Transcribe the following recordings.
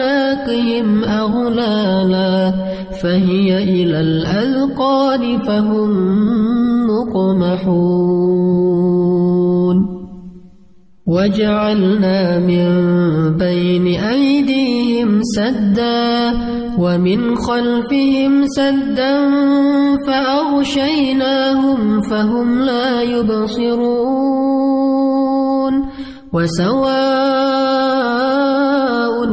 أعناقهم أغلالا فهي إلى الأذقان فهم مقمحون. وجعلنا من بين أيديهم سدا ومن خلفهم سدا فأغشيناهم فهم لا يبصرون. وسواء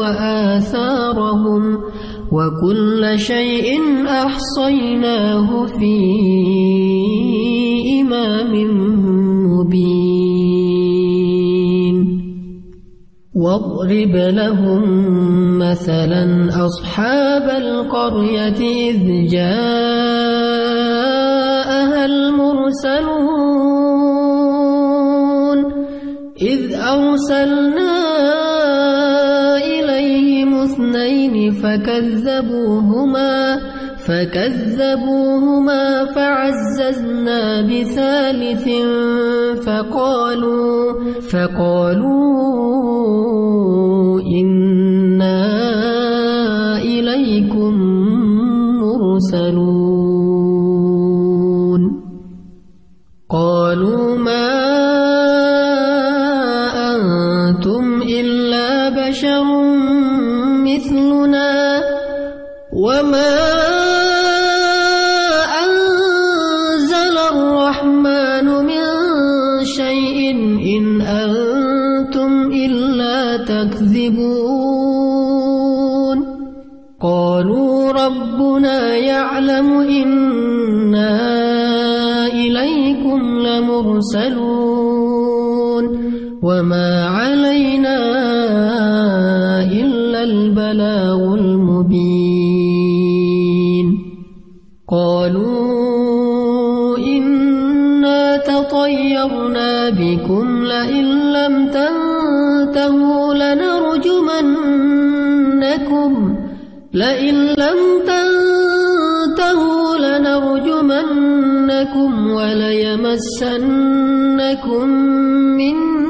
وآثارهم وكل شيء أحصيناه في إمام مبين. واضرب لهم مثلا أصحاب القرية إذ جاءها المرسلون. إذ أرسلنا اثنين فكذبوهما فكذبوهما فعززنا بثالث فقالوا فقالوا إنا إليكم مرسلون. علينا إلا البلاغ المبين. قالوا إنا تطيرنا بكم لئن لم تنتهوا لنرجمنكم. لئن لم تنتهوا لنرجمنكم وليمسنكم منا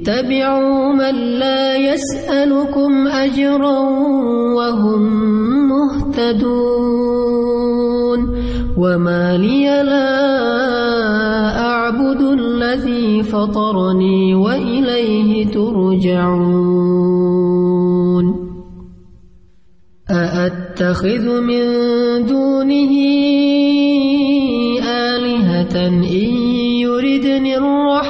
اتبعوا من لا يسألكم أجرا وهم مهتدون وما لي لا أعبد الذي فطرني وإليه ترجعون أأتخذ من دونه آلهة إن يردني الرحمن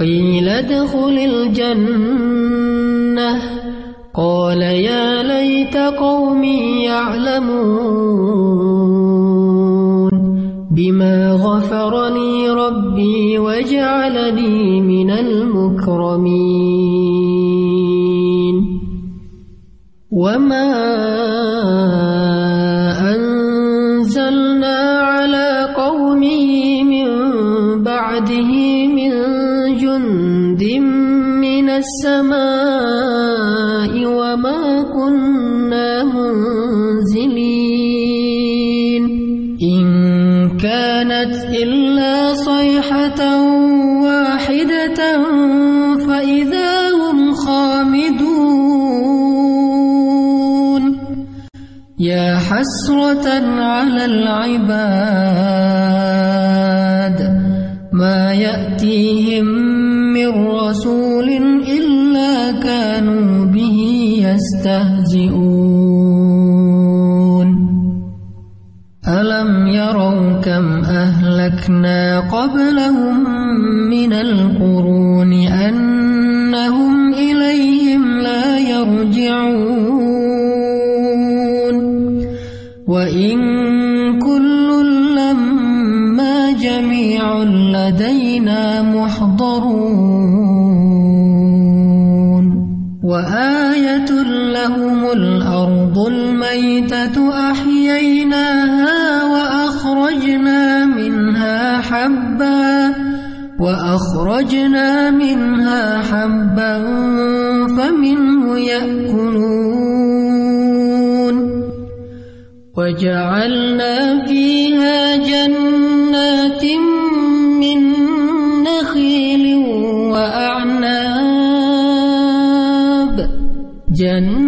قيل ادخل الجنة. قال يا ليت قومي يعلمون. بما غفر لي ربي وجعلني من المكرمين. وما السماء وما كنا منزلين. إن كانت إلا صيحة واحدة فإذا هم خامدون. يا حسرة على العباد ما يأتيهم من رسول يستهزئون. وأخرجنا منها حبا فمنه يأكلون وجعلنا فيها جنات من نخيل وأعناب. جنات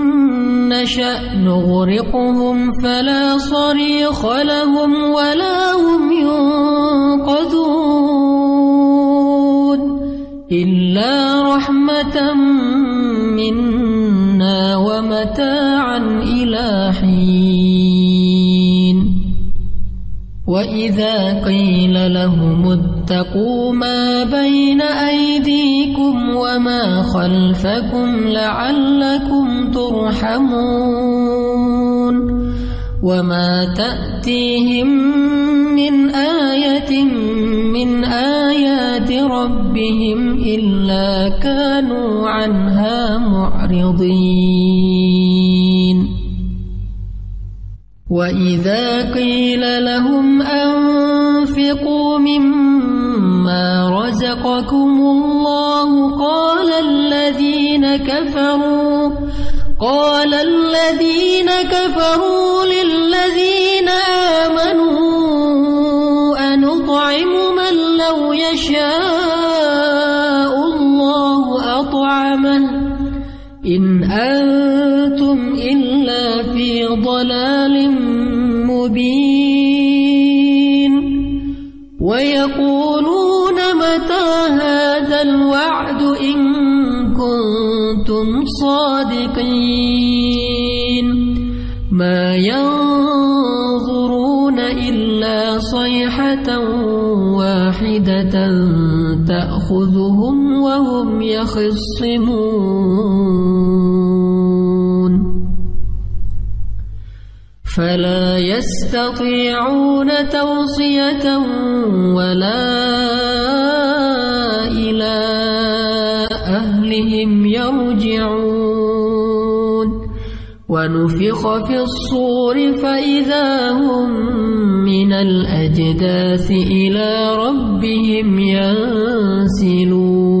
نشأ نغرقهم فلا صريخ لهم ولا هم ينقذون إلا رحمة منا ومتاعا إلى حين. وإذا قيل لهم اتقوا ما بين أيديكم وما خلفكم لعلكم ترحمون وما تأتيهم من آية من آيات ربهم إلا كانوا عنها معرضين وإذا قيل لهم أنفقوا مما رزقكم الله قال الذين كفروا قال الذين كفروا للذين آمنوا أنطعم من لو يشاء الله أطعمه إن أنتم إلا في ضلال مبين ويقولون الوعد إن كنتم صادقين. ما ينظرون إلا صيحة واحدة تأخذهم وهم يخصمون. فلا يستطيعون توصية ولا أهلهم يرجعون. ونفخ في الصور فإذا هم من الأجداث إلى ربهم ينسلون.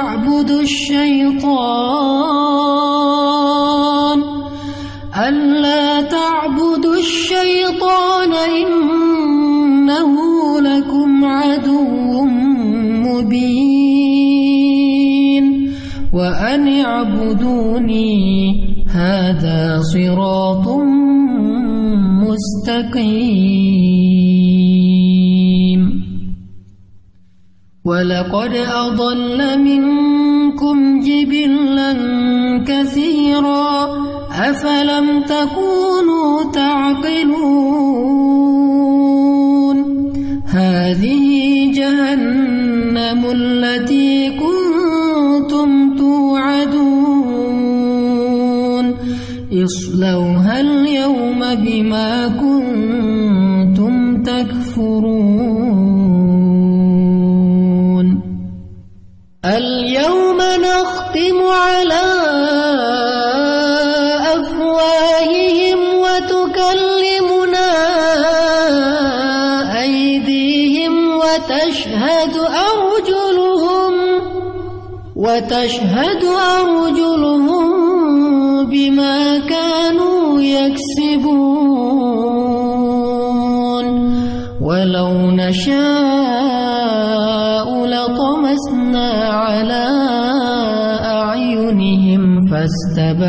تعبدوا الشيطان ألا تعبدوا الشيطان إنه لكم عدو مبين وأن اعبدوني هذا صراط مستقيم ولقد أضل منكم جبلا كثيرا أفلم تكونوا تعقلون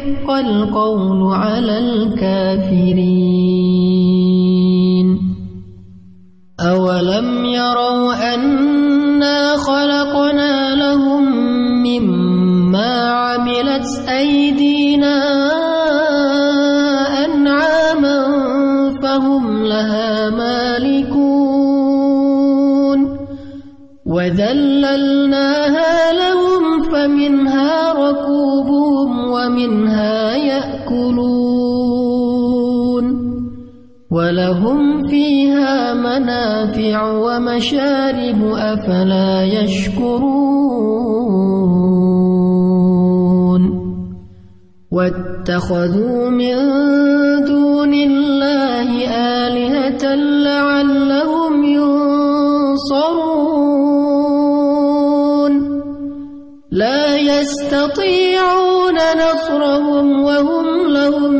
ويحق القول على الكافرين. أولم يروا أنا خلقنا لهم مما عملت أيدينا ومشارب أفلا يشكرون واتخذوا من دون الله آلهة لعلهم ينصرون لا يستطيعون نصرهم وهم لهم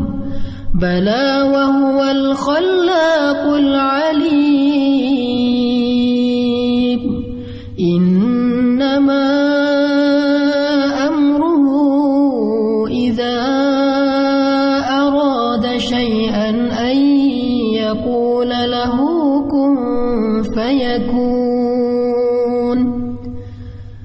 بلى وهو الخلاق العليم.